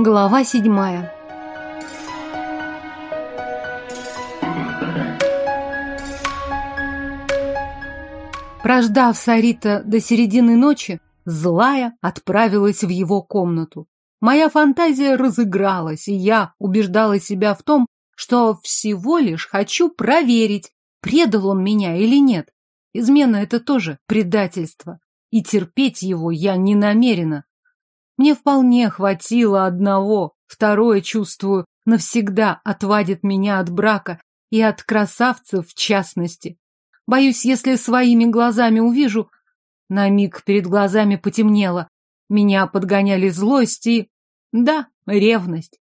Глава седьмая Прождав Сарита до середины ночи, злая отправилась в его комнату. Моя фантазия разыгралась, и я убеждала себя в том, что всего лишь хочу проверить, предал он меня или нет. Измена — это тоже предательство, и терпеть его я не намерена. Мне вполне хватило одного, второе, чувствую, навсегда отвадит меня от брака и от красавцев в частности. Боюсь, если своими глазами увижу... На миг перед глазами потемнело. Меня подгоняли злость и... Да, ревность.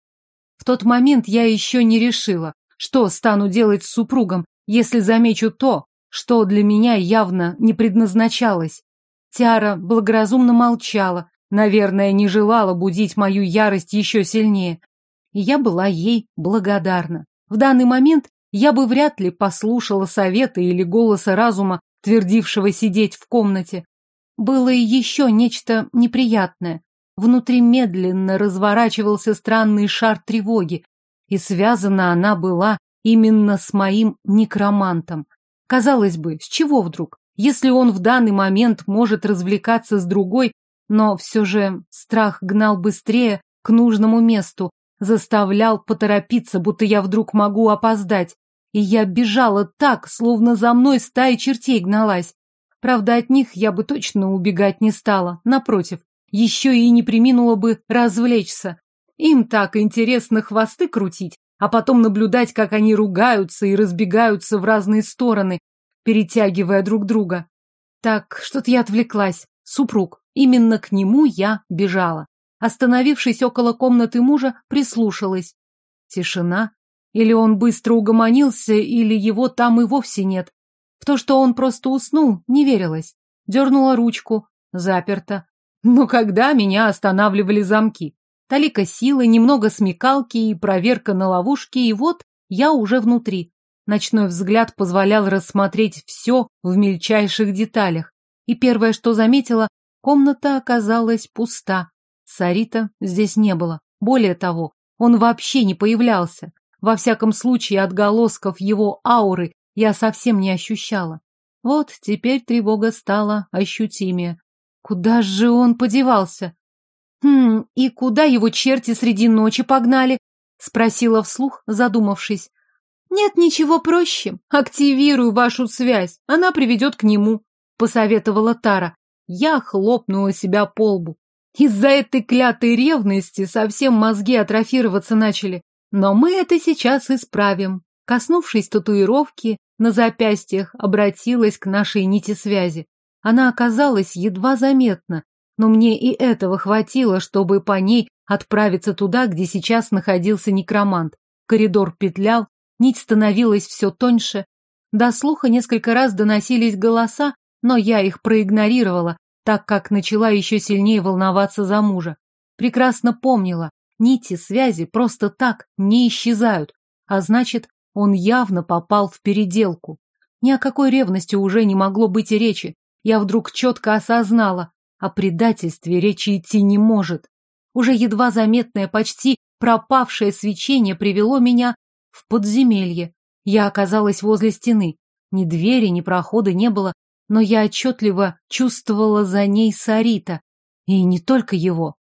В тот момент я еще не решила, что стану делать с супругом, если замечу то, что для меня явно не предназначалось. Тиара благоразумно молчала, наверное, не желала будить мою ярость еще сильнее. И я была ей благодарна. В данный момент я бы вряд ли послушала совета или голоса разума, твердившего сидеть в комнате. Было и еще нечто неприятное. Внутри медленно разворачивался странный шар тревоги, и связана она была именно с моим некромантом. Казалось бы, с чего вдруг? Если он в данный момент может развлекаться с другой, но все же страх гнал быстрее к нужному месту, заставлял поторопиться, будто я вдруг могу опоздать. И я бежала так, словно за мной стая чертей гналась. Правда, от них я бы точно убегать не стала. Напротив, еще и не приминула бы развлечься. Им так интересно хвосты крутить, а потом наблюдать, как они ругаются и разбегаются в разные стороны, перетягивая друг друга. Так, что-то я отвлеклась. Супруг. Именно к нему я бежала. Остановившись около комнаты мужа, прислушалась. Тишина. Или он быстро угомонился, или его там и вовсе нет. В то, что он просто уснул, не верилось. Дернула ручку. Заперто. Но когда меня останавливали замки? Талика силы, немного смекалки и проверка на ловушки, и вот я уже внутри. Ночной взгляд позволял рассмотреть все в мельчайших деталях. И первое, что заметила, комната оказалась пуста. Сарита здесь не было. Более того, он вообще не появлялся. Во всяком случае, отголосков его ауры я совсем не ощущала. Вот теперь тревога стала ощутимее. Куда же он подевался? Хм, и куда его черти среди ночи погнали? Спросила вслух, задумавшись. Нет ничего проще. Активирую вашу связь. Она приведет к нему, посоветовала Тара. Я хлопнула себя по лбу. Из-за этой клятой ревности совсем мозги атрофироваться начали. Но мы это сейчас исправим. Коснувшись татуировки на запястьях, обратилась к нашей нити связи. Она оказалась едва заметна, но мне и этого хватило, чтобы по ней отправиться туда, где сейчас находился некромант. Коридор петлял, нить становилась все тоньше. До слуха несколько раз доносились голоса, но я их проигнорировала, так как начала еще сильнее волноваться за мужа. Прекрасно помнила, Нити связи просто так не исчезают, а значит, он явно попал в переделку. Ни о какой ревности уже не могло быть и речи. Я вдруг четко осознала, о предательстве речи идти не может. Уже едва заметное, почти пропавшее свечение привело меня в подземелье. Я оказалась возле стены. Ни двери, ни прохода не было, но я отчетливо чувствовала за ней Сарита. И не только его.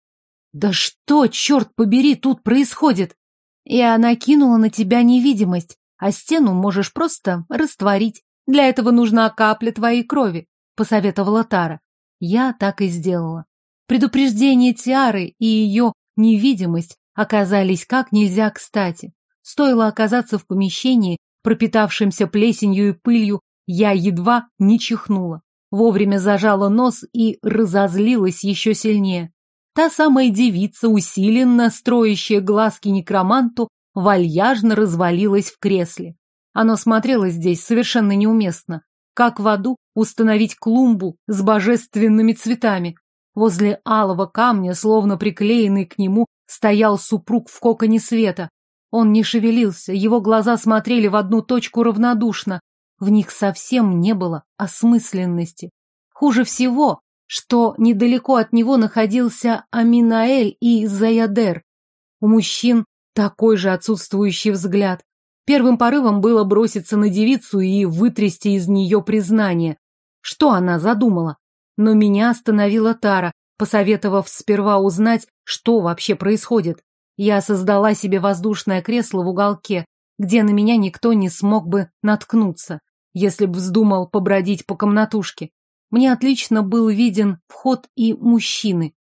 Да что, черт побери, тут происходит? Я накинула на тебя невидимость, а стену можешь просто растворить. Для этого нужна капля твоей крови, посоветовала Тара. Я так и сделала. Предупреждение Тиары и ее невидимость оказались как нельзя кстати. Стоило оказаться в помещении, пропитавшемся плесенью и пылью, я едва не чихнула. Вовремя зажала нос и разозлилась еще сильнее. Та самая девица, усиленно строящая глазки некроманту, вальяжно развалилась в кресле. Оно смотрело здесь совершенно неуместно. Как в аду установить клумбу с божественными цветами. Возле алого камня, словно приклеенный к нему, стоял супруг в коконе света. Он не шевелился, его глаза смотрели в одну точку равнодушно. В них совсем не было осмысленности. Хуже всего, что недалеко от него находился Аминаэль и Заядер. У мужчин такой же отсутствующий взгляд. Первым порывом было броситься на девицу и вытрясти из нее признание. Что она задумала? Но меня остановила Тара, посоветовав сперва узнать, что вообще происходит. Я создала себе воздушное кресло в уголке, где на меня никто не смог бы наткнуться, если б вздумал побродить по комнатушке. Мне отлично был виден вход и мужчины.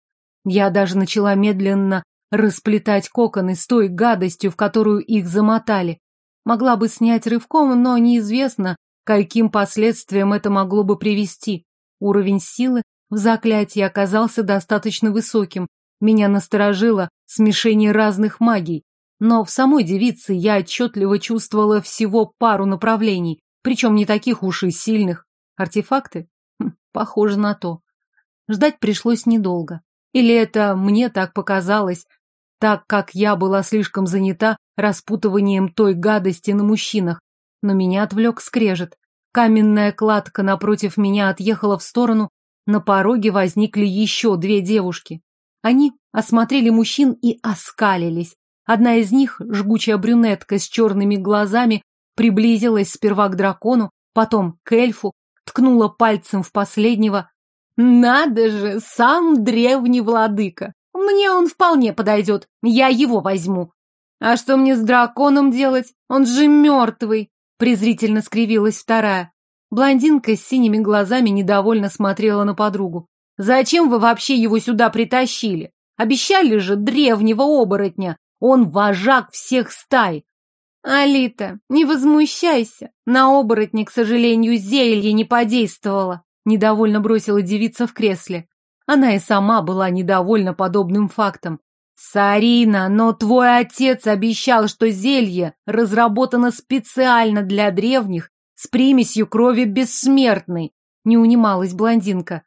Я даже начала медленно расплетать коконы с той гадостью, в которую их замотали. Могла бы снять рывком, но неизвестно, каким последствиям это могло бы привести. Уровень силы в заклятии оказался достаточно высоким. Меня насторожило смешение разных магий. Но в самой девице я отчетливо чувствовала всего пару направлений, причем не таких уж и сильных. Артефакты? Хм, похоже на то. Ждать пришлось недолго. Или это мне так показалось, так как я была слишком занята распутыванием той гадости на мужчинах. Но меня отвлек скрежет. Каменная кладка напротив меня отъехала в сторону, на пороге возникли еще две девушки. Они осмотрели мужчин и оскалились. Одна из них, жгучая брюнетка с черными глазами, приблизилась сперва к дракону, потом к эльфу, ткнула пальцем в последнего. «Надо же, сам древний владыка! Мне он вполне подойдет, я его возьму!» «А что мне с драконом делать? Он же мертвый!» презрительно скривилась вторая. Блондинка с синими глазами недовольно смотрела на подругу. «Зачем вы вообще его сюда притащили? Обещали же древнего оборотня. Он вожак всех стай». «Алита, не возмущайся. На оборотня, к сожалению, зелье не подействовало», недовольно бросила девица в кресле. Она и сама была недовольна подобным фактом. «Сарина, но твой отец обещал, что зелье разработано специально для древних с примесью крови бессмертной», — не унималась блондинка.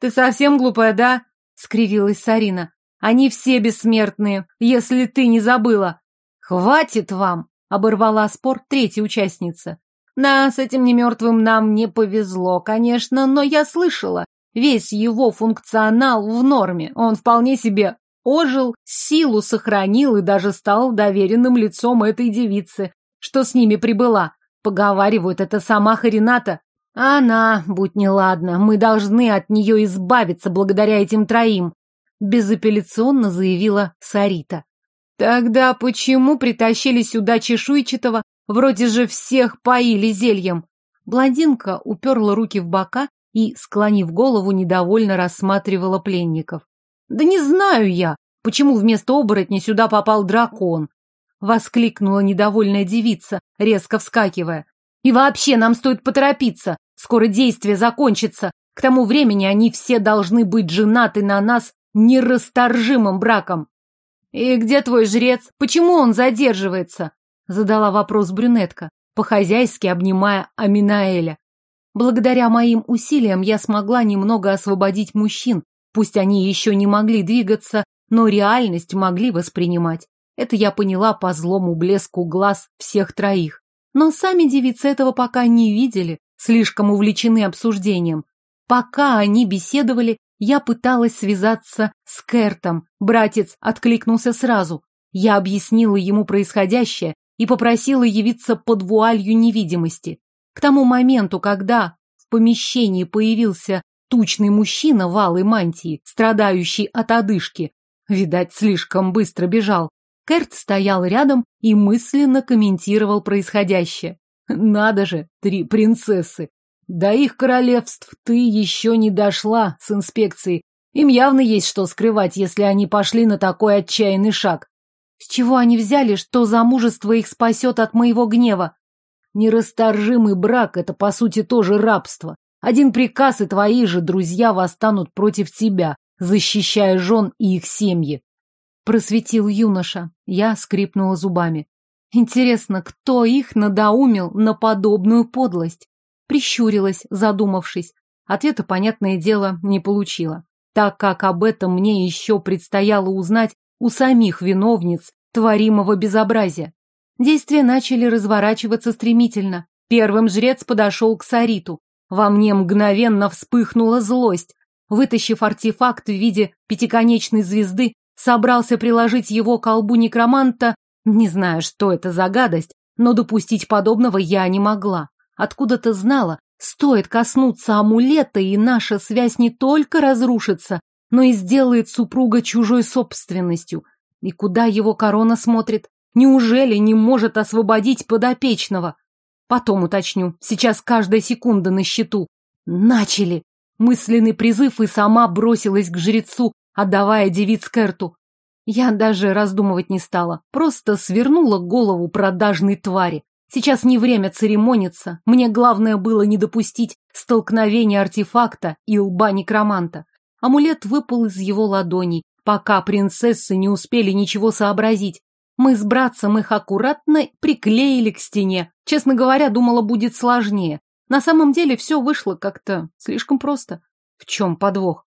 «Ты совсем глупая, да?» — скривилась Сарина. «Они все бессмертные, если ты не забыла». «Хватит вам!» — оборвала спор третья участница. «Да, с этим немертвым нам не повезло, конечно, но я слышала, весь его функционал в норме, он вполне себе ожил, силу сохранил и даже стал доверенным лицом этой девицы, что с ними прибыла. Поговаривают, это сама Харината. Она, будь неладна, мы должны от нее избавиться благодаря этим троим, безапелляционно заявила Сарита. Тогда почему притащили сюда чешуйчатого? Вроде же всех поили зельем. Блондинка уперла руки в бока и, склонив голову, недовольно рассматривала пленников. Да не знаю я, почему вместо оборотня сюда попал дракон. Воскликнула недовольная девица, резко вскакивая. И вообще нам стоит поторопиться. Скоро действие закончится. К тому времени они все должны быть женаты на нас нерасторжимым браком. И где твой жрец? Почему он задерживается? Задала вопрос брюнетка, по-хозяйски обнимая Аминаэля. Благодаря моим усилиям я смогла немного освободить мужчин, Пусть они еще не могли двигаться, но реальность могли воспринимать. Это я поняла по злому блеску глаз всех троих. Но сами девицы этого пока не видели, слишком увлечены обсуждением. Пока они беседовали, я пыталась связаться с Кертом. Братец откликнулся сразу. Я объяснила ему происходящее и попросила явиться под вуалью невидимости. К тому моменту, когда в помещении появился Тучный мужчина в алой мантии, страдающий от одышки. Видать, слишком быстро бежал. Керт стоял рядом и мысленно комментировал происходящее. Надо же, три принцессы. До их королевств ты еще не дошла с инспекцией. Им явно есть что скрывать, если они пошли на такой отчаянный шаг. С чего они взяли, что замужество их спасет от моего гнева? Нерасторжимый брак — это, по сути, тоже рабство. Один приказ, и твои же друзья восстанут против тебя, защищая жен и их семьи. Просветил юноша. Я скрипнула зубами. Интересно, кто их надоумил на подобную подлость? Прищурилась, задумавшись. Ответа, понятное дело, не получила, так как об этом мне еще предстояло узнать у самих виновниц творимого безобразия. Действия начали разворачиваться стремительно. Первым жрец подошел к Сариту, во мне мгновенно вспыхнула злость. Вытащив артефакт в виде пятиконечной звезды, собрался приложить его к колбу некроманта, не знаю, что это за гадость, но допустить подобного я не могла. Откуда-то знала, стоит коснуться амулета, и наша связь не только разрушится, но и сделает супруга чужой собственностью. И куда его корона смотрит? Неужели не может освободить подопечного? Потом уточню. Сейчас каждая секунда на счету. Начали. Мысленный призыв и сама бросилась к жрецу, отдавая девиц Керту. Я даже раздумывать не стала, просто свернула голову продажной твари. Сейчас не время церемониться, мне главное было не допустить столкновения артефакта и лба некроманта. Амулет выпал из его ладоней, пока принцессы не успели ничего сообразить. Мы с братцем их аккуратно приклеили к стене. Честно говоря, думала, будет сложнее. На самом деле все вышло как-то слишком просто. В чем подвох?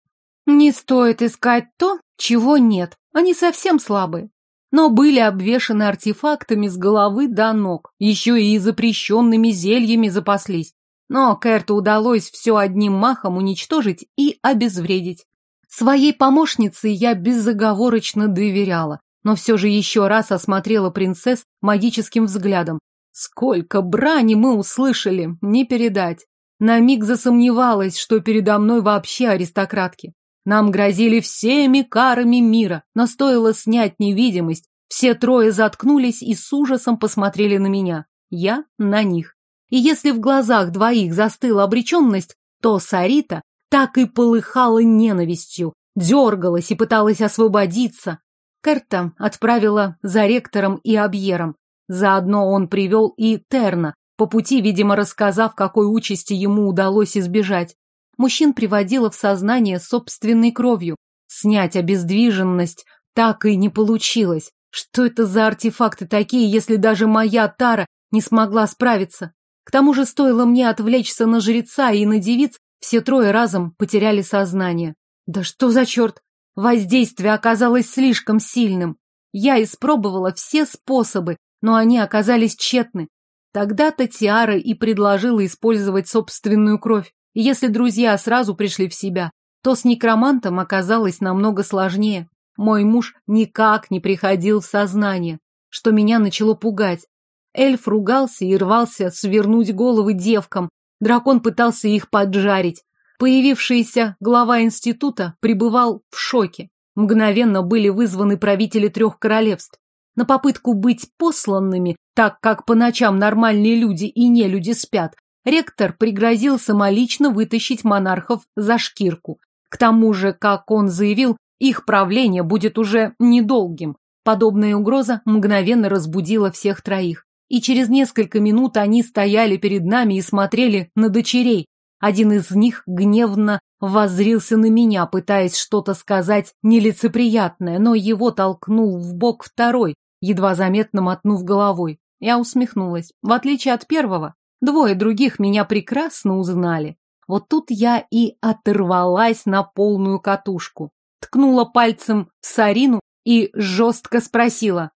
Не стоит искать то, чего нет. Они совсем слабые. Но были обвешаны артефактами с головы до ног. Еще и запрещенными зельями запаслись. Но Кэрту удалось все одним махом уничтожить и обезвредить. Своей помощнице я безоговорочно доверяла но все же еще раз осмотрела принцесс магическим взглядом. Сколько брани мы услышали, не передать. На миг засомневалась, что передо мной вообще аристократки. Нам грозили всеми карами мира, но стоило снять невидимость, все трое заткнулись и с ужасом посмотрели на меня. Я на них. И если в глазах двоих застыла обреченность, то Сарита так и полыхала ненавистью, дергалась и пыталась освободиться, Керта отправила за ректором и Абьером. Заодно он привел и Терна, по пути, видимо, рассказав, какой участи ему удалось избежать. Мужчин приводила в сознание собственной кровью. Снять обездвиженность так и не получилось. Что это за артефакты такие, если даже моя Тара не смогла справиться? К тому же стоило мне отвлечься на жреца и на девиц, все трое разом потеряли сознание. Да что за черт? Воздействие оказалось слишком сильным. Я испробовала все способы, но они оказались тщетны. Тогда-то Тиара и предложила использовать собственную кровь. Если друзья сразу пришли в себя, то с некромантом оказалось намного сложнее. Мой муж никак не приходил в сознание, что меня начало пугать. Эльф ругался и рвался свернуть головы девкам. Дракон пытался их поджарить. Появившийся глава института пребывал в шоке. Мгновенно были вызваны правители трех королевств. На попытку быть посланными, так как по ночам нормальные люди и не люди спят, ректор пригрозил самолично вытащить монархов за шкирку. К тому же, как он заявил, их правление будет уже недолгим. Подобная угроза мгновенно разбудила всех троих. И через несколько минут они стояли перед нами и смотрели на дочерей, один из них гневно воззрился на меня, пытаясь что-то сказать нелицеприятное, но его толкнул в бок второй, едва заметно мотнув головой. Я усмехнулась. В отличие от первого, двое других меня прекрасно узнали. Вот тут я и оторвалась на полную катушку. Ткнула пальцем в Сарину и жестко спросила.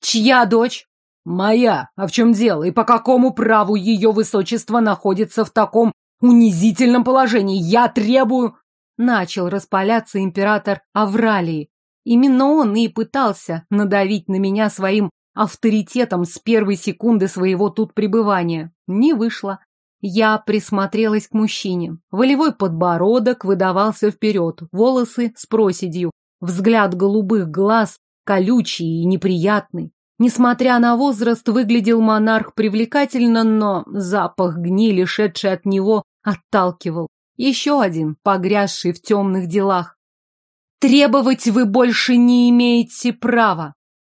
«Чья дочь?» «Моя. А в чем дело? И по какому праву ее высочество находится в таком унизительном положении. Я требую...» Начал распаляться император Авралии. Именно он и пытался надавить на меня своим авторитетом с первой секунды своего тут пребывания. Не вышло. Я присмотрелась к мужчине. Волевой подбородок выдавался вперед, волосы с проседью, взгляд голубых глаз колючий и неприятный. Несмотря на возраст, выглядел монарх привлекательно, но запах гнили, шедший от него, отталкивал. Еще один, погрязший в темных делах. «Требовать вы больше не имеете права!»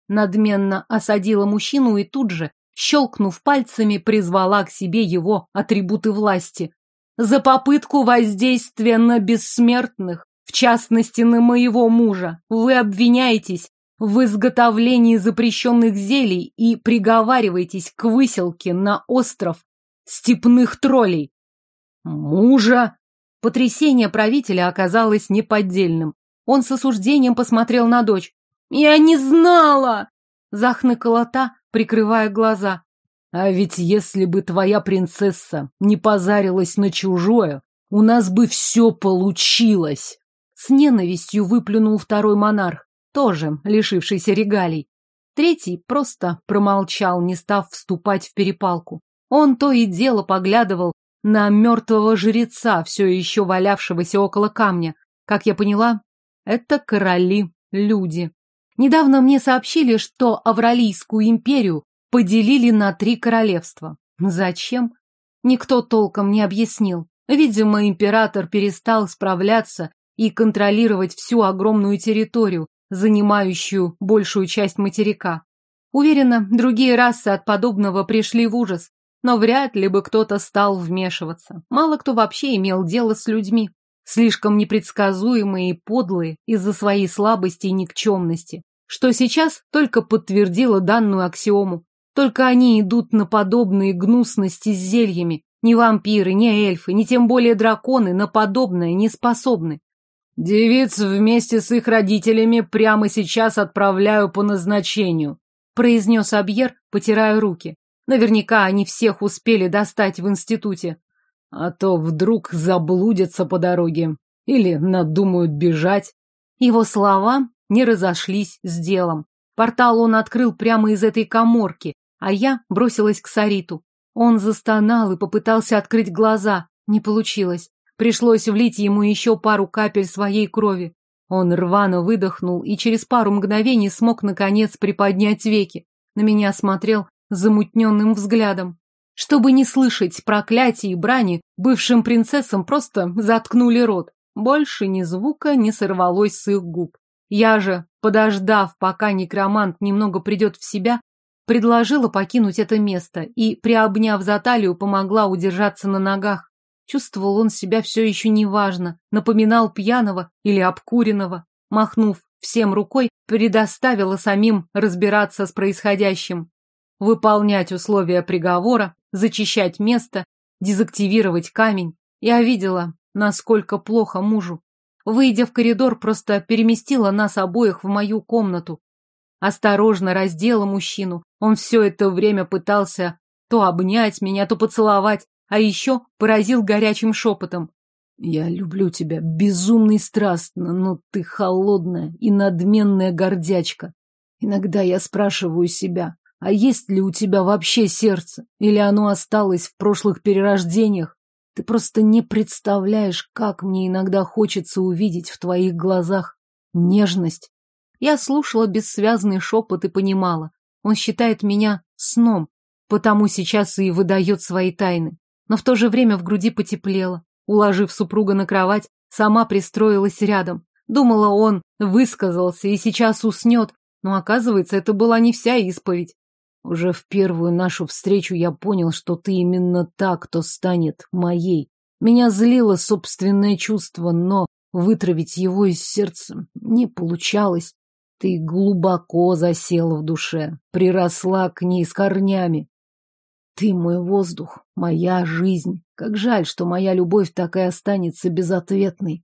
Надменно осадила мужчину и тут же, щелкнув пальцами, призвала к себе его атрибуты власти. «За попытку воздействия на бессмертных, в частности на моего мужа, вы обвиняетесь в изготовлении запрещенных зелий и приговариваетесь к выселке на остров степных троллей. Мужа? Потрясение правителя оказалось неподдельным. Он с осуждением посмотрел на дочь. «Я не знала!» Захныкала та, прикрывая глаза. «А ведь если бы твоя принцесса не позарилась на чужое, у нас бы все получилось!» С ненавистью выплюнул второй монарх. тоже лишившийся регалий. Третий просто промолчал, не став вступать в перепалку. Он то и дело поглядывал на мертвого жреца, все еще валявшегося около камня. Как я поняла, это короли, люди. Недавно мне сообщили, что Авралийскую империю поделили на три королевства. Зачем? Никто толком не объяснил. Видимо, император перестал справляться и контролировать всю огромную территорию, занимающую большую часть материка. Уверена, другие расы от подобного пришли в ужас, но вряд ли бы кто-то стал вмешиваться. Мало кто вообще имел дело с людьми, слишком непредсказуемые и подлые из-за своей слабости и никчемности, что сейчас только подтвердило данную аксиому. Только они идут на подобные гнусности с зельями. Ни вампиры, ни эльфы, ни тем более драконы на подобное не способны. Девиц вместе с их родителями прямо сейчас отправляю по назначению, произнес Абьер, потирая руки. Наверняка они всех успели достать в институте. А то вдруг заблудятся по дороге или надумают бежать. Его слова не разошлись с делом. Портал он открыл прямо из этой коморки, а я бросилась к Сариту. Он застонал и попытался открыть глаза. Не получилось. Пришлось влить ему еще пару капель своей крови. Он рвано выдохнул и через пару мгновений смог, наконец, приподнять веки. На меня смотрел замутненным взглядом. Чтобы не слышать проклятий и брани, бывшим принцессам просто заткнули рот. Больше ни звука не сорвалось с их губ. Я же, подождав, пока некромант немного придет в себя, предложила покинуть это место и, приобняв за талию, помогла удержаться на ногах. Чувствовал он себя все еще неважно, напоминал пьяного или обкуренного. Махнув всем рукой, предоставила самим разбираться с происходящим выполнять условия приговора, зачищать место, дезактивировать камень. Я видела, насколько плохо мужу. Выйдя в коридор, просто переместила нас обоих в мою комнату. Осторожно раздела мужчину. Он все это время пытался то обнять меня, то поцеловать, а еще поразил горячим шепотом. «Я люблю тебя безумно и страстно, но ты холодная и надменная гордячка. Иногда я спрашиваю себя, а есть ли у тебя вообще сердце? Или оно осталось в прошлых перерождениях? Ты просто не представляешь, как мне иногда хочется увидеть в твоих глазах нежность. Я слушала бессвязный шепот и понимала. Он считает меня сном, потому сейчас и выдает свои тайны. Но в то же время в груди потеплело. Уложив супруга на кровать, сама пристроилась рядом. Думала, он высказался и сейчас уснет, но оказывается, это была не вся исповедь. Уже в первую нашу встречу я понял, что ты именно та, кто станет моей. Меня злило собственное чувство, но вытравить его из сердца не получалось. Ты глубоко засела в душе, приросла к ней с корнями. Ты мой воздух, моя жизнь. Как жаль, что моя любовь так и останется безответной.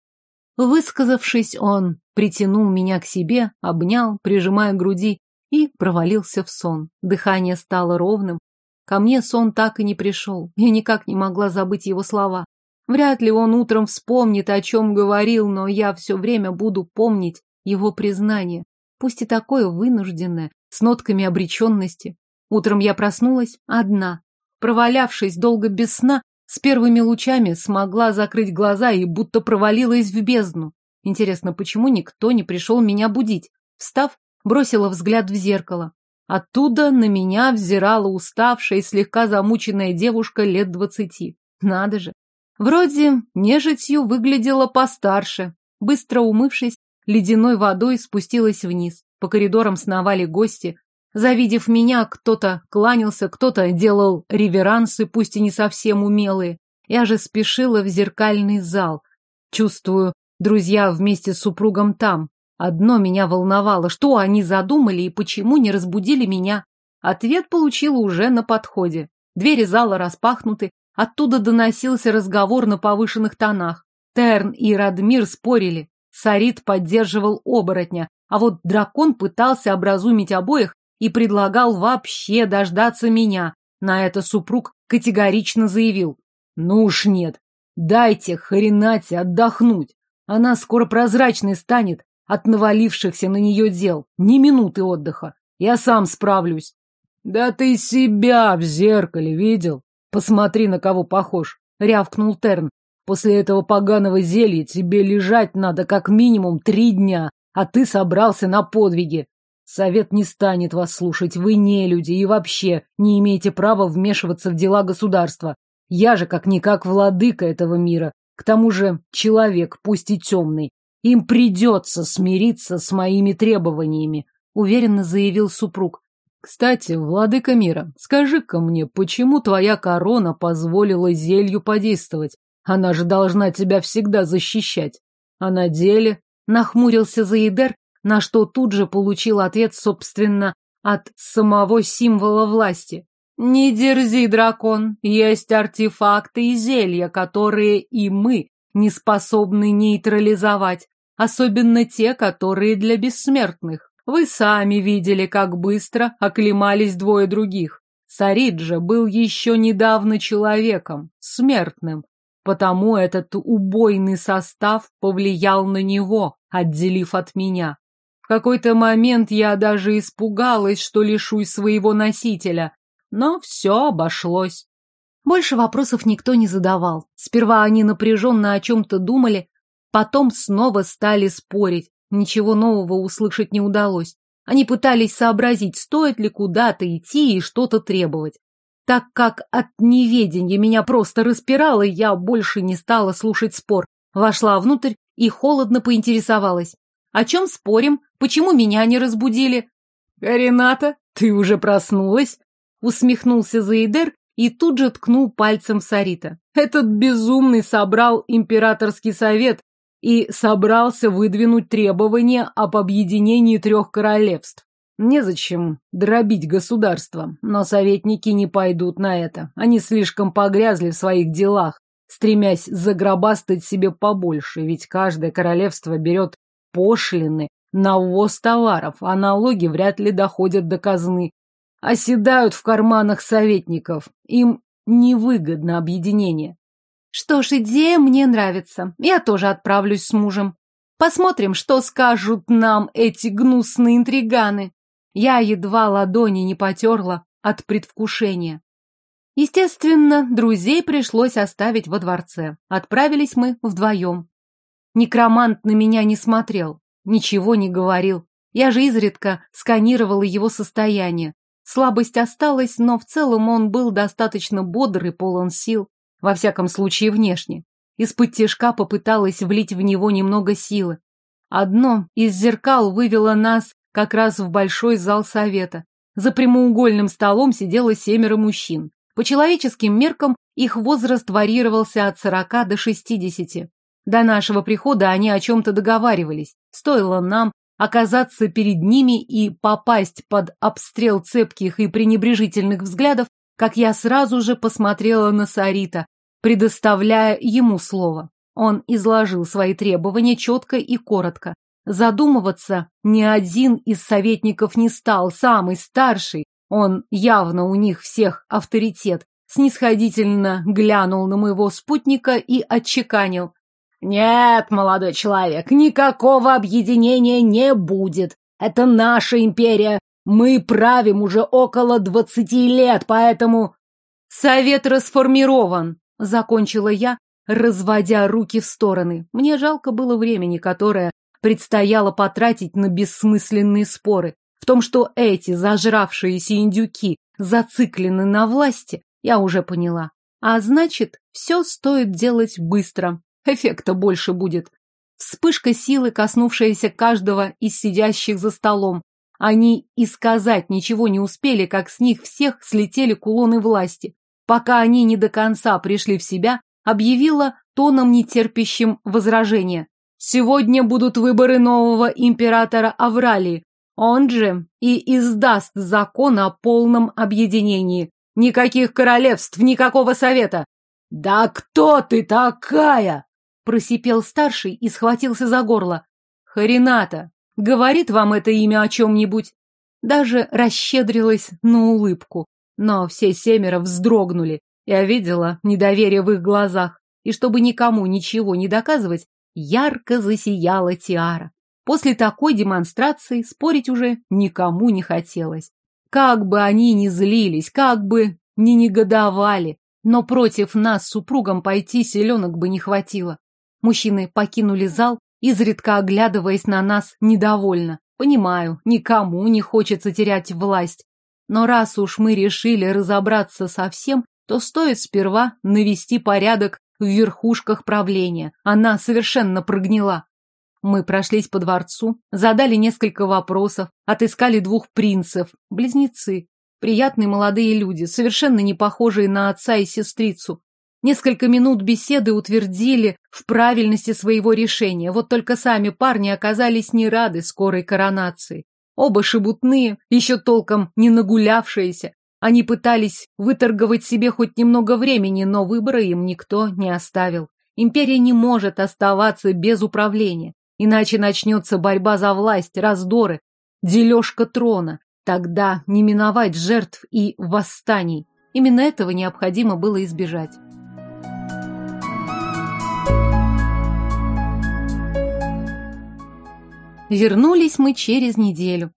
Высказавшись, он притянул меня к себе, обнял, прижимая к груди, и провалился в сон. Дыхание стало ровным. Ко мне сон так и не пришел. Я никак не могла забыть его слова. Вряд ли он утром вспомнит, о чем говорил, но я все время буду помнить его признание, пусть и такое вынужденное, с нотками обреченности. Утром я проснулась одна. Провалявшись долго без сна, с первыми лучами смогла закрыть глаза и будто провалилась в бездну. Интересно, почему никто не пришел меня будить? Встав, бросила взгляд в зеркало. Оттуда на меня взирала уставшая и слегка замученная девушка лет двадцати. Надо же. Вроде нежитью выглядела постарше. Быстро умывшись, ледяной водой спустилась вниз. По коридорам сновали гости. Завидев меня, кто-то кланялся, кто-то делал реверансы, пусть и не совсем умелые. Я же спешила в зеркальный зал. Чувствую, друзья вместе с супругом там, Одно меня волновало, что они задумали и почему не разбудили меня. Ответ получила уже на подходе. Двери зала распахнуты, оттуда доносился разговор на повышенных тонах. Терн и Радмир спорили. Сарит поддерживал оборотня, а вот дракон пытался образумить обоих и предлагал вообще дождаться меня. На это супруг категорично заявил. Ну уж нет, дайте Харинате отдохнуть. Она скоро прозрачной станет, от навалившихся на нее дел. Ни минуты отдыха. Я сам справлюсь. Да ты себя в зеркале видел? Посмотри, на кого похож, рявкнул Терн. После этого поганого зелья тебе лежать надо как минимум три дня, а ты собрался на подвиги. Совет не станет вас слушать, вы не люди и вообще не имеете права вмешиваться в дела государства. Я же как-никак владыка этого мира, к тому же человек, пусть и темный. Им придется смириться с моими требованиями, уверенно заявил супруг. Кстати, владыка мира, скажи-ка мне, почему твоя корона позволила зелью подействовать? Она же должна тебя всегда защищать. А на деле нахмурился Заидер, на что тут же получил ответ, собственно, от самого символа власти. Не дерзи, дракон, есть артефакты и зелья, которые и мы не способны нейтрализовать, особенно те, которые для бессмертных. Вы сами видели, как быстро оклемались двое других. Сариджа был еще недавно человеком, смертным, потому этот убойный состав повлиял на него, отделив от меня. В какой-то момент я даже испугалась, что лишусь своего носителя, но все обошлось. Больше вопросов никто не задавал. Сперва они напряженно о чем-то думали, потом снова стали спорить. Ничего нового услышать не удалось. Они пытались сообразить, стоит ли куда-то идти и что-то требовать. Так как от неведения меня просто распирало, я больше не стала слушать спор. Вошла внутрь и холодно поинтересовалась. О чем спорим? Почему меня не разбудили? Рената, ты уже проснулась? Усмехнулся Заидер и тут же ткнул пальцем Сарита. Этот безумный собрал императорский совет и собрался выдвинуть требования об объединении трех королевств. Незачем дробить государство, но советники не пойдут на это. Они слишком погрязли в своих делах, стремясь загробастать себе побольше, ведь каждое королевство берет пошлины на ввоз товаров, а налоги вряд ли доходят до казны, оседают в карманах советников. Им невыгодно объединение. Что ж, идея мне нравится. Я тоже отправлюсь с мужем. Посмотрим, что скажут нам эти гнусные интриганы. Я едва ладони не потерла от предвкушения. Естественно, друзей пришлось оставить во дворце. Отправились мы вдвоем. Некромант на меня не смотрел, ничего не говорил. Я же изредка сканировала его состояние. Слабость осталась, но в целом он был достаточно бодр и полон сил, во всяком случае внешне. Из-под тяжка попыталась влить в него немного силы. Одно из зеркал вывело нас как раз в большой зал совета. За прямоугольным столом сидело семеро мужчин. По человеческим меркам их возраст варьировался от сорока до шестидесяти. До нашего прихода они о чем-то договаривались. Стоило нам оказаться перед ними и попасть под обстрел цепких и пренебрежительных взглядов, как я сразу же посмотрела на Сарита, предоставляя ему слово. Он изложил свои требования четко и коротко. Задумываться ни один из советников не стал, самый старший, он явно у них всех авторитет, снисходительно глянул на моего спутника и отчеканил. «Нет, молодой человек, никакого объединения не будет. Это наша империя. Мы правим уже около двадцати лет, поэтому...» «Совет расформирован», — закончила я, разводя руки в стороны. Мне жалко было времени, которое предстояло потратить на бессмысленные споры. В том, что эти зажравшиеся индюки зациклены на власти, я уже поняла. А значит, все стоит делать быстро. Эффекта больше будет. Вспышка силы, коснувшаяся каждого из сидящих за столом. Они и сказать ничего не успели, как с них всех слетели кулоны власти. Пока они не до конца пришли в себя, объявила тоном нетерпящим возражения. Сегодня будут выборы нового императора Авралии. Он же и издаст закон о полном объединении. Никаких королевств, никакого совета. Да кто ты такая? Просипел старший и схватился за горло. Харината, говорит вам это имя о чем-нибудь? Даже расщедрилась на улыбку. Но все семеро вздрогнули. Я видела недоверие в их глазах. И чтобы никому ничего не доказывать, ярко засияла тиара. После такой демонстрации спорить уже никому не хотелось. Как бы они ни злились, как бы ни негодовали, но против нас с супругом пойти селенок бы не хватило. Мужчины покинули зал, изредка оглядываясь на нас недовольно. Понимаю, никому не хочется терять власть. Но раз уж мы решили разобраться со всем, то стоит сперва навести порядок в верхушках правления. Она совершенно прогнила. Мы прошлись по дворцу, задали несколько вопросов, отыскали двух принцев, близнецы, приятные молодые люди, совершенно не похожие на отца и сестрицу. Несколько минут беседы утвердили в правильности своего решения, вот только сами парни оказались не рады скорой коронации. Оба шебутные, еще толком не нагулявшиеся. Они пытались выторговать себе хоть немного времени, но выбора им никто не оставил. Империя не может оставаться без управления. Иначе начнется борьба за власть, раздоры, дележка трона. Тогда не миновать жертв и восстаний. Именно этого необходимо было избежать. Вернулись мы через неделю.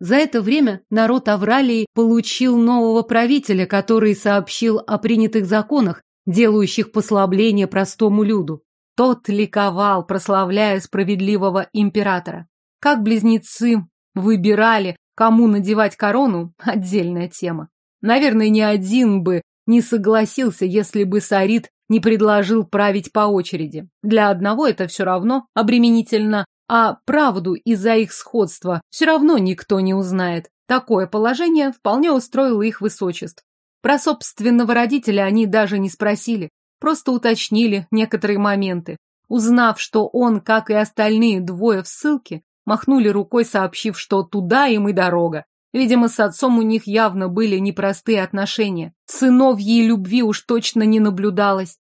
За это время народ Авралии получил нового правителя, который сообщил о принятых законах, делающих послабление простому люду. Тот ликовал, прославляя справедливого императора. Как близнецы выбирали, кому надевать корону – отдельная тема. Наверное, ни один бы не согласился, если бы Сарит не предложил править по очереди. Для одного это все равно обременительно, а правду из-за их сходства все равно никто не узнает. Такое положение вполне устроило их высочеств. Про собственного родителя они даже не спросили. Просто уточнили некоторые моменты. Узнав, что он, как и остальные двое в ссылке, махнули рукой, сообщив, что туда им и дорога. Видимо, с отцом у них явно были непростые отношения. Сыновьей любви уж точно не наблюдалось.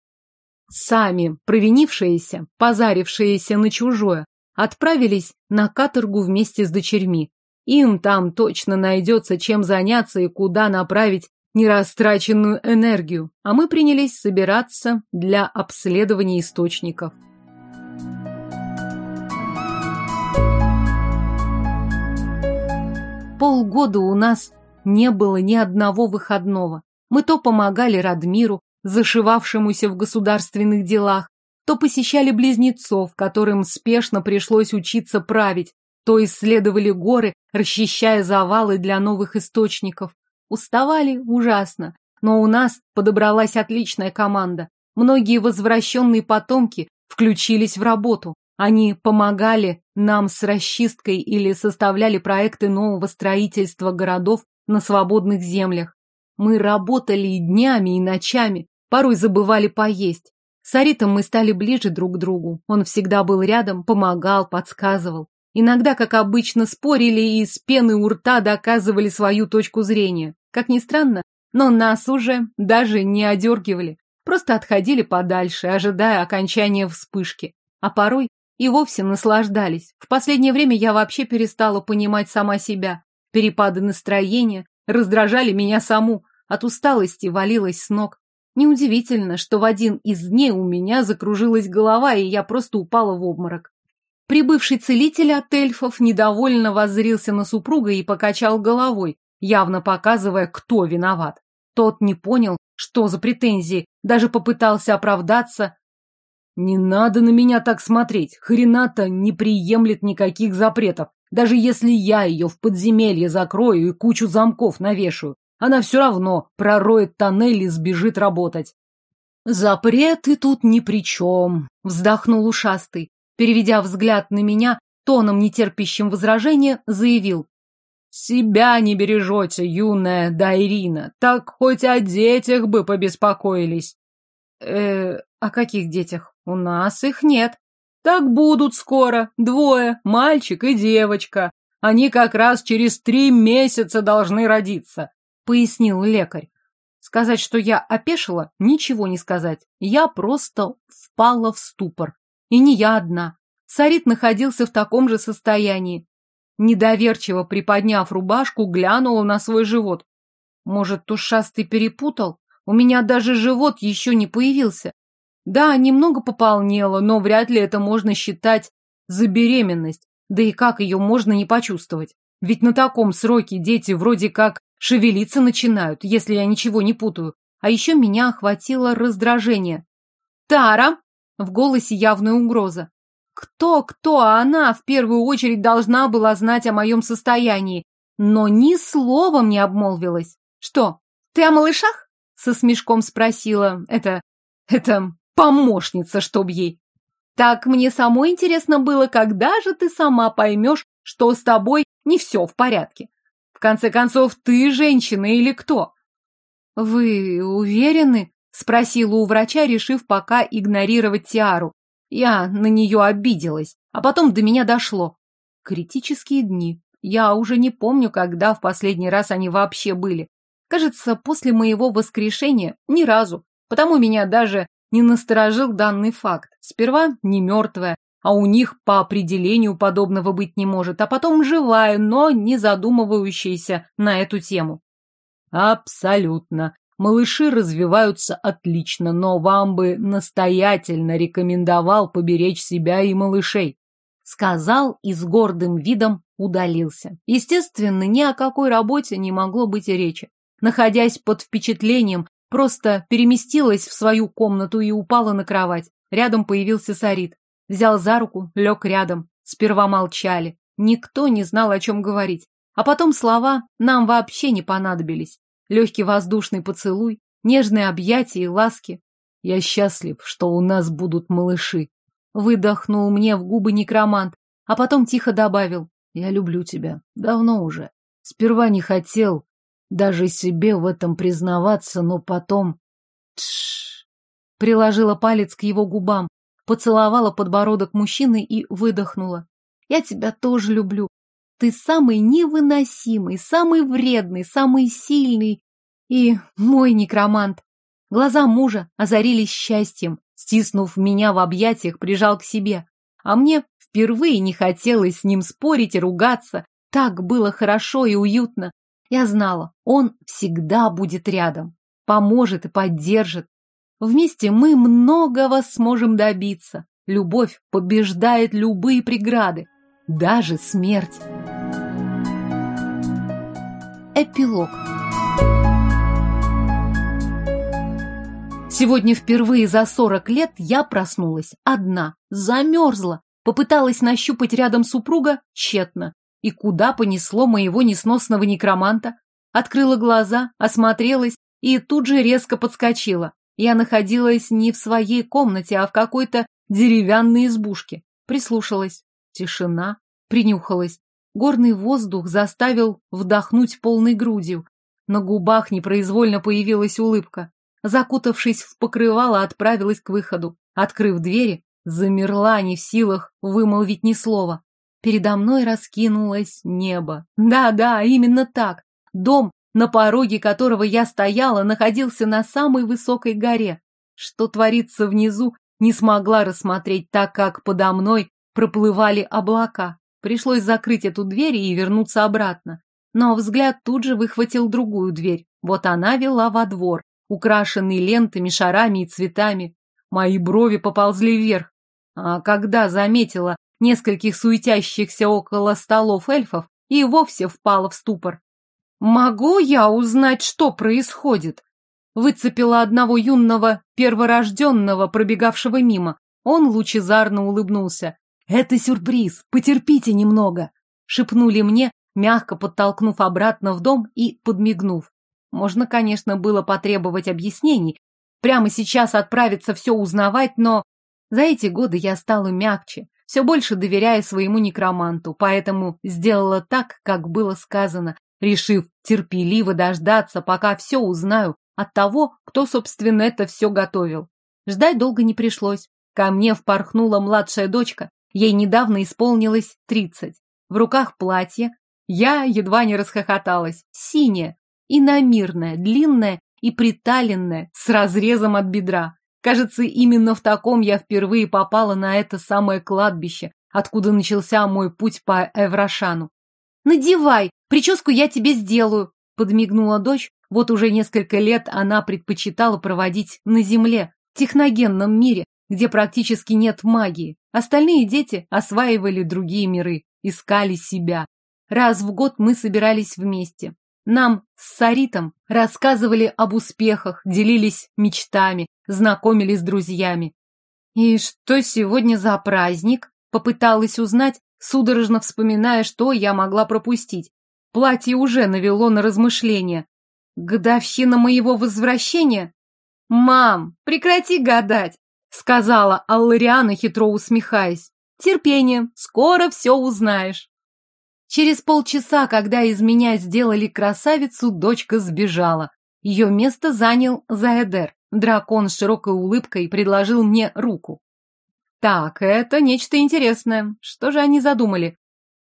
Сами провинившиеся, позарившиеся на чужое, отправились на каторгу вместе с дочерьми. Им там точно найдется чем заняться и куда направить нерастраченную энергию, а мы принялись собираться для обследования источников. Полгода у нас не было ни одного выходного. Мы то помогали Радмиру, зашивавшемуся в государственных делах, то посещали близнецов, которым спешно пришлось учиться править, то исследовали горы, расчищая завалы для новых источников. Уставали ужасно, но у нас подобралась отличная команда. Многие возвращенные потомки включились в работу. Они помогали нам с расчисткой или составляли проекты нового строительства городов на свободных землях. Мы работали и днями, и ночами, порой забывали поесть. С Аритом мы стали ближе друг к другу. Он всегда был рядом, помогал, подсказывал. Иногда, как обычно, спорили и с пены у рта доказывали свою точку зрения. Как ни странно, но нас уже даже не одергивали, просто отходили подальше, ожидая окончания вспышки. А порой и вовсе наслаждались. В последнее время я вообще перестала понимать сама себя. Перепады настроения раздражали меня саму, от усталости валилась с ног. Неудивительно, что в один из дней у меня закружилась голова, и я просто упала в обморок. Прибывший целитель от эльфов недовольно воззрился на супруга и покачал головой, явно показывая, кто виноват. Тот не понял, что за претензии, даже попытался оправдаться. «Не надо на меня так смотреть. Хрената не приемлет никаких запретов. Даже если я ее в подземелье закрою и кучу замков навешаю, она все равно пророет тоннель и сбежит работать». «Запреты тут ни при чем», — вздохнул ушастый. Переведя взгляд на меня, тоном нетерпящим возражения, заявил. Себя не бережете, юная Дайрина, так хоть о детях бы побеспокоились. Э, о каких детях? У нас их нет. Так будут скоро, двое, мальчик и девочка. Они как раз через три месяца должны родиться, пояснил лекарь. Сказать, что я опешила, ничего не сказать. Я просто впала в ступор. И не я одна. Сарит находился в таком же состоянии. Недоверчиво приподняв рубашку, глянула на свой живот. Может, ушастый перепутал? У меня даже живот еще не появился. Да, немного пополнело, но вряд ли это можно считать за беременность. Да и как ее можно не почувствовать? Ведь на таком сроке дети вроде как шевелиться начинают, если я ничего не путаю. А еще меня охватило раздражение. «Тара!» — в голосе явная угроза. Кто-кто, а она в первую очередь должна была знать о моем состоянии, но ни словом не обмолвилась. «Что, ты о малышах?» — со смешком спросила. «Это... это помощница, чтоб ей». «Так мне самой интересно было, когда же ты сама поймешь, что с тобой не все в порядке. В конце концов, ты женщина или кто?» «Вы уверены?» — спросила у врача, решив пока игнорировать Тиару. Я на нее обиделась, а потом до меня дошло. Критические дни. Я уже не помню, когда в последний раз они вообще были. Кажется, после моего воскрешения ни разу. Потому меня даже не насторожил данный факт. Сперва не мертвая, а у них по определению подобного быть не может, а потом живая, но не задумывающаяся на эту тему. Абсолютно. Малыши развиваются отлично, но вам бы настоятельно рекомендовал поберечь себя и малышей. Сказал и с гордым видом удалился. Естественно, ни о какой работе не могло быть и речи. Находясь под впечатлением, просто переместилась в свою комнату и упала на кровать. Рядом появился Сарит. Взял за руку, лег рядом. Сперва молчали. Никто не знал, о чем говорить. А потом слова нам вообще не понадобились легкий воздушный поцелуй, нежные объятия и ласки. Я счастлив, что у нас будут малыши. Выдохнул мне в губы некромант, а потом тихо добавил. Я люблю тебя. Давно уже. Сперва не хотел даже себе в этом признаваться, но потом... Тш. Приложила палец к его губам, поцеловала подбородок мужчины и выдохнула. Я тебя тоже люблю. Ты самый невыносимый, самый вредный, самый сильный и мой некромант. Глаза мужа озарились счастьем, стиснув меня в объятиях, прижал к себе. А мне впервые не хотелось с ним спорить и ругаться. Так было хорошо и уютно. Я знала, он всегда будет рядом, поможет и поддержит. Вместе мы многого сможем добиться. Любовь побеждает любые преграды даже смерть. Эпилог Сегодня впервые за сорок лет я проснулась одна, замерзла, попыталась нащупать рядом супруга тщетно. И куда понесло моего несносного некроманта? Открыла глаза, осмотрелась и тут же резко подскочила. Я находилась не в своей комнате, а в какой-то деревянной избушке. Прислушалась. Тишина. Принюхалась. Горный воздух заставил вдохнуть полной грудью. На губах непроизвольно появилась улыбка. Закутавшись в покрывало, отправилась к выходу. Открыв двери, замерла не в силах вымолвить ни слова. Передо мной раскинулось небо. Да-да, именно так. Дом, на пороге которого я стояла, находился на самой высокой горе. Что творится внизу, не смогла рассмотреть, так как подо мной проплывали облака. Пришлось закрыть эту дверь и вернуться обратно. Но взгляд тут же выхватил другую дверь. Вот она вела во двор, украшенный лентами, шарами и цветами. Мои брови поползли вверх. А когда заметила нескольких суетящихся около столов эльфов, и вовсе впала в ступор. «Могу я узнать, что происходит?» Выцепила одного юного перворожденного, пробегавшего мимо. Он лучезарно улыбнулся. «Это сюрприз, потерпите немного», — шепнули мне, мягко подтолкнув обратно в дом и подмигнув. Можно, конечно, было потребовать объяснений, прямо сейчас отправиться все узнавать, но за эти годы я стала мягче, все больше доверяя своему некроманту, поэтому сделала так, как было сказано, решив терпеливо дождаться, пока все узнаю от того, кто, собственно, это все готовил. Ждать долго не пришлось. Ко мне впорхнула младшая дочка, Ей недавно исполнилось тридцать. В руках платье. Я едва не расхохоталась. Синее, иномирное, длинное и приталенное, с разрезом от бедра. Кажется, именно в таком я впервые попала на это самое кладбище, откуда начался мой путь по Эврашану. «Надевай, прическу я тебе сделаю», — подмигнула дочь. Вот уже несколько лет она предпочитала проводить на земле, техногенном мире, где практически нет магии. Остальные дети осваивали другие миры. искали себя. Раз в год мы собирались вместе. Нам с Саритом рассказывали об успехах, делились мечтами, знакомились с друзьями. «И что сегодня за праздник?» Попыталась узнать, судорожно вспоминая, что я могла пропустить. Платье уже навело на размышления. «Годовщина моего возвращения?» «Мам, прекрати гадать!» сказала Аллариана, хитро усмехаясь. «Терпение, скоро все узнаешь». Через полчаса, когда из меня сделали красавицу, дочка сбежала. Ее место занял Заэдер. Дракон с широкой улыбкой предложил мне руку. Так, это нечто интересное. Что же они задумали?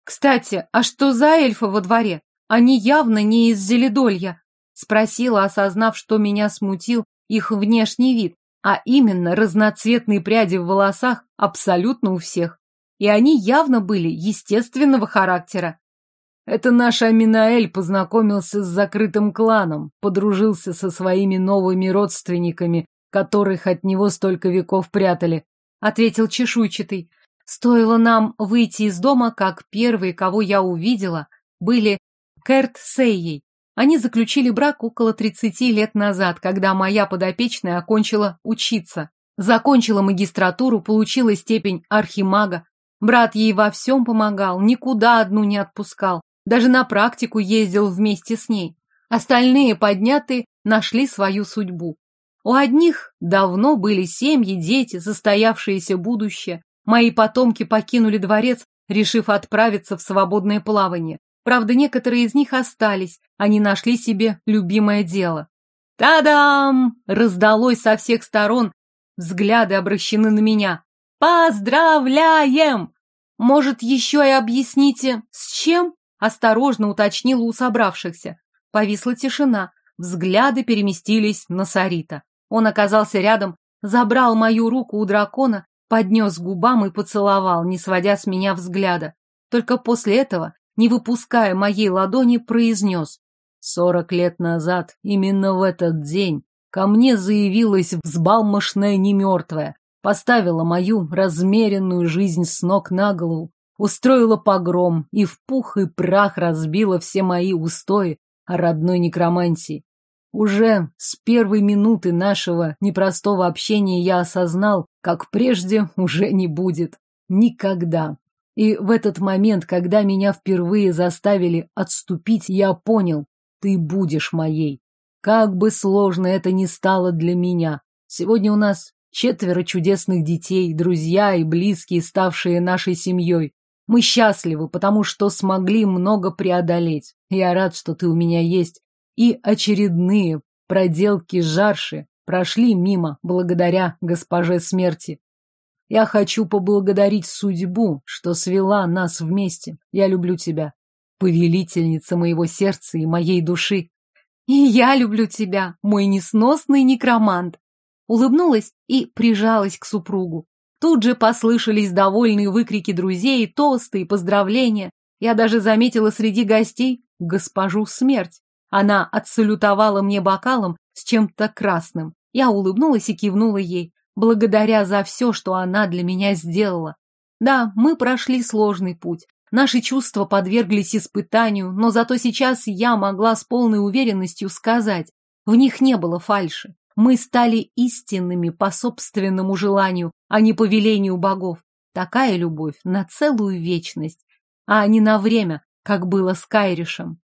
Кстати, а что за эльфы во дворе? Они явно не из Зеледолья. Спросила, осознав, что меня смутил их внешний вид, а именно разноцветные пряди в волосах абсолютно у всех. И они явно были естественного характера. Это наш Аминаэль познакомился с закрытым кланом, подружился со своими новыми родственниками, которых от него столько веков прятали, — ответил чешуйчатый. Стоило нам выйти из дома, как первые, кого я увидела, были Керт с Эйей. Они заключили брак около тридцати лет назад, когда моя подопечная окончила учиться. Закончила магистратуру, получила степень архимага. Брат ей во всем помогал, никуда одну не отпускал. Даже на практику ездил вместе с ней. Остальные поднятые нашли свою судьбу. У одних давно были семьи, дети, состоявшееся будущее. Мои потомки покинули дворец, решив отправиться в свободное плавание. Правда, некоторые из них остались, они нашли себе любимое дело. «Та-дам!» — раздалось со всех сторон, взгляды обращены на меня. «Поздравляем!» «Может, еще и объясните, с чем?» Осторожно уточнила у собравшихся. Повисла тишина. Взгляды переместились на Сарита. Он оказался рядом, забрал мою руку у дракона, поднес губам и поцеловал, не сводя с меня взгляда. Только после этого, не выпуская моей ладони, произнес. Сорок лет назад, именно в этот день, ко мне заявилась взбалмошная немертвая, поставила мою размеренную жизнь с ног на голову, устроила погром и в пух и прах разбила все мои устои о родной некромантии. Уже с первой минуты нашего непростого общения я осознал, как прежде уже не будет. Никогда. И в этот момент, когда меня впервые заставили отступить, я понял, ты будешь моей. Как бы сложно это ни стало для меня. Сегодня у нас четверо чудесных детей, друзья и близкие, ставшие нашей семьей. Мы счастливы, потому что смогли много преодолеть. Я рад, что ты у меня есть. И очередные проделки жарши прошли мимо благодаря госпоже смерти. Я хочу поблагодарить судьбу, что свела нас вместе. Я люблю тебя, повелительница моего сердца и моей души. И я люблю тебя, мой несносный некромант. Улыбнулась и прижалась к супругу. Тут же послышались довольные выкрики друзей, тосты и поздравления. Я даже заметила среди гостей госпожу смерть. Она отсалютовала мне бокалом с чем-то красным. Я улыбнулась и кивнула ей, благодаря за все, что она для меня сделала. Да, мы прошли сложный путь. Наши чувства подверглись испытанию, но зато сейчас я могла с полной уверенностью сказать, в них не было фальши. Мы стали истинными по собственному желанию, а не по велению богов. Такая любовь на целую вечность, а не на время, как было с Кайришем.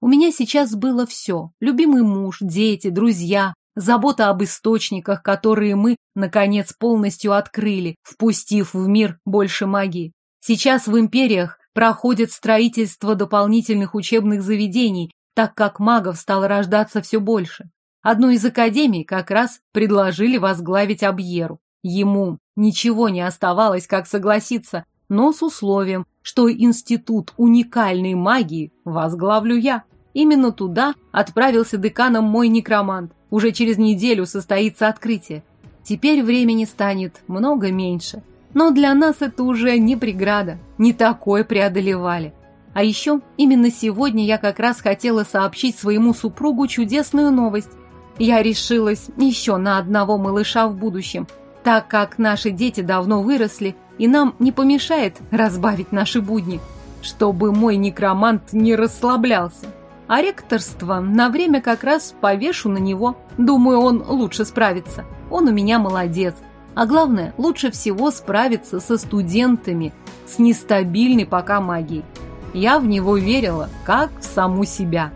У меня сейчас было все. Любимый муж, дети, друзья, забота об источниках, которые мы, наконец, полностью открыли, впустив в мир больше магии. Сейчас в империях проходит строительство дополнительных учебных заведений, так как магов стало рождаться все больше. Одну из академий как раз предложили возглавить Абьеру. Ему ничего не оставалось, как согласиться, но с условием, что институт уникальной магии возглавлю я. Именно туда отправился деканом мой некромант. Уже через неделю состоится открытие. Теперь времени станет много меньше. Но для нас это уже не преграда, не такое преодолевали. А еще именно сегодня я как раз хотела сообщить своему супругу чудесную новость. Я решилась еще на одного малыша в будущем, так как наши дети давно выросли, и нам не помешает разбавить наши будни. чтобы мой некромант не расслаблялся. А ректорство на время как раз повешу на него. Думаю, он лучше справится. Он у меня молодец. А главное, лучше всего справиться со студентами с нестабильной пока магией. Я в него верила, как в саму себя.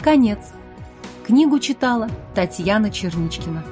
Конец. Книгу читала Татьяна Черничкина.